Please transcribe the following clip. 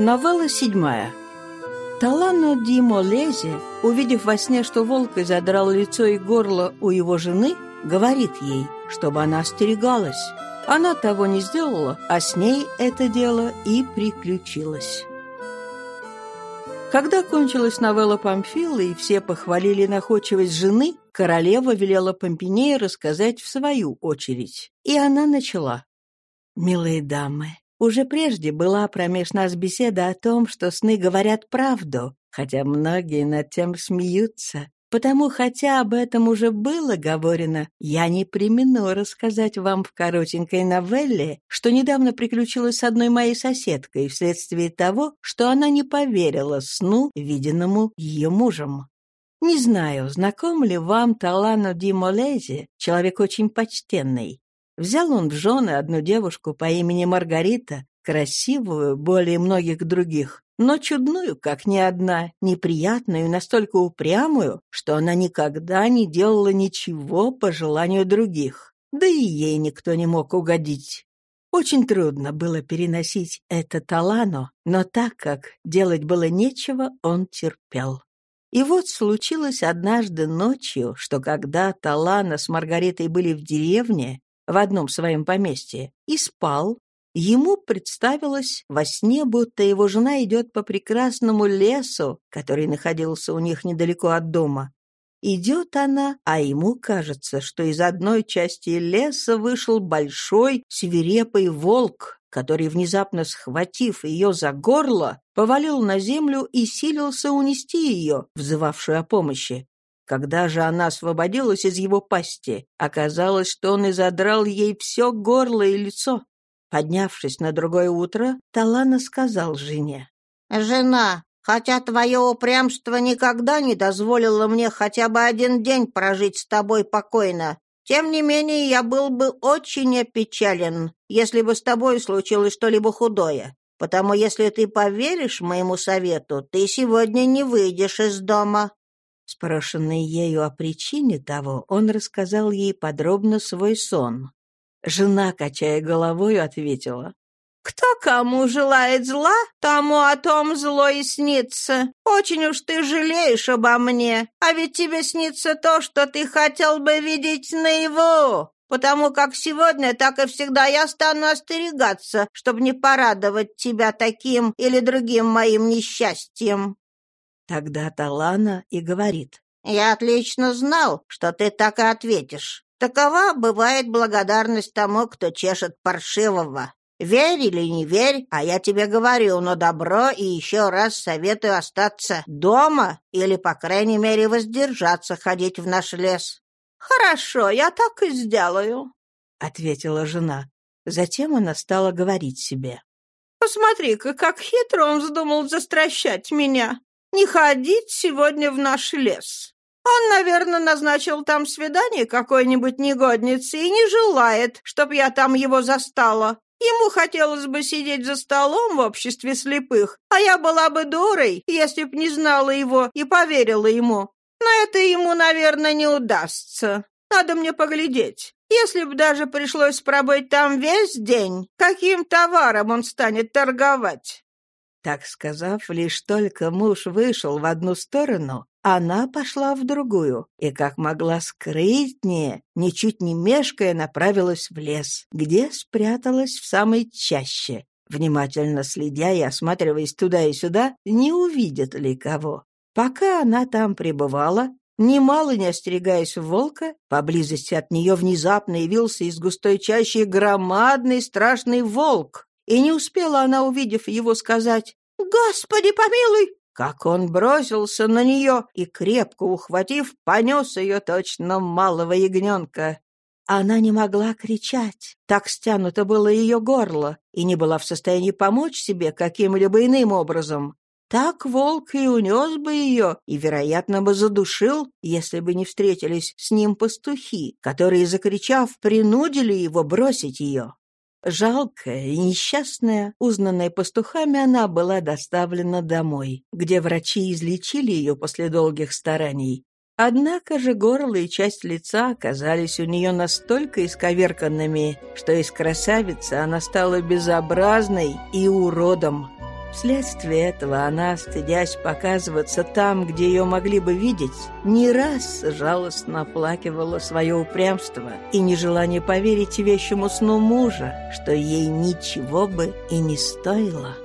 Новелла седьмая. Талано Ди Молезе, увидев во сне, что волк изодрал лицо и горло у его жены, говорит ей, чтобы она остерегалась. Она того не сделала, а с ней это дело и приключилось. Когда кончилась новелла Памфила и все похвалили находчивость жены, королева велела Помпинея рассказать в свою очередь. И она начала. «Милые дамы, уже прежде была промеж нас беседа о том, что сны говорят правду, хотя многие над тем смеются. Потому, хотя об этом уже было говорено, я не примену рассказать вам в коротенькой новелле, что недавно приключилось с одной моей соседкой вследствие того, что она не поверила сну, виденному ее мужем. Не знаю, знаком ли вам Талано Ди Молези, человек очень почтенный. Взял он в жены одну девушку по имени Маргарита, красивую, более многих других, но чудную, как ни одна, неприятную настолько упрямую, что она никогда не делала ничего по желанию других. Да и ей никто не мог угодить. Очень трудно было переносить это Талано, но так как делать было нечего, он терпел. И вот случилось однажды ночью, что когда Талана с Маргаритой были в деревне, в одном своем поместье, и спал, ему представилось во сне, будто его жена идет по прекрасному лесу, который находился у них недалеко от дома. Идет она, а ему кажется, что из одной части леса вышел большой свирепый волк, который, внезапно схватив ее за горло, повалил на землю и силился унести ее, взывавшую о помощи. Когда же она освободилась из его пасти, оказалось, что он изодрал ей все горло и лицо. Поднявшись на другое утро, Талана сказал жене. «Жена, хотя твое упрямство никогда не дозволило мне хотя бы один день прожить с тобой покойно, тем не менее я был бы очень опечален, если бы с тобой случилось что-либо худое. Потому если ты поверишь моему совету, ты сегодня не выйдешь из дома. Спрошенный ею о причине того, он рассказал ей подробно свой сон. Жена, качая головой, ответила. «Кто кому желает зла, тому о том зло и снится. Очень уж ты жалеешь обо мне, а ведь тебе снится то, что ты хотел бы видеть наяву. Потому как сегодня, так и всегда я стану остерегаться, чтобы не порадовать тебя таким или другим моим несчастьем. Тогда Талана и говорит. «Я отлично знал, что ты так и ответишь. Такова бывает благодарность тому, кто чешет паршивого. Верь или не верь, а я тебе говорю, но добро и еще раз советую остаться дома или, по крайней мере, воздержаться ходить в наш лес». «Хорошо, я так и сделаю», — ответила жена. Затем она стала говорить себе. «Посмотри-ка, как хитро он вздумал застращать меня не ходить сегодня в наш лес. Он, наверное, назначил там свидание какой-нибудь негодницы и не желает, чтоб я там его застала. Ему хотелось бы сидеть за столом в обществе слепых, а я была бы дурой, если б не знала его и поверила ему. Но это ему, наверное, не удастся. Надо мне поглядеть. Если б даже пришлось пробыть там весь день, каким товаром он станет торговать? Так сказав, лишь только муж вышел в одну сторону, она пошла в другую и, как могла скрытнее, ничуть не мешкая, направилась в лес, где спряталась в самой чаще, внимательно следя и осматриваясь туда и сюда, не увидит ли кого. Пока она там пребывала, немало не остерегаясь волка, поблизости от нее внезапно явился из густой чащи громадный страшный волк, и не успела она, увидев его, сказать «Господи, помилуй!» Как он бросился на нее и, крепко ухватив, понес ее точно малого ягненка. Она не могла кричать, так стянуто было ее горло, и не была в состоянии помочь себе каким-либо иным образом. Так волк и унес бы ее, и, вероятно, бы задушил, если бы не встретились с ним пастухи, которые, закричав, принудили его бросить ее. Жалкая и несчастная, узнанная пастухами, она была доставлена домой, где врачи излечили ее после долгих стараний. Однако же горло и часть лица оказались у нее настолько исковерканными, что из красавицы она стала безобразной и уродом. Вследствие этого она, стыдясь показываться там, где ее могли бы видеть, не раз жалостно оплакивала свое упрямство и нежелание поверить вещему сну мужа, что ей ничего бы и не стоило.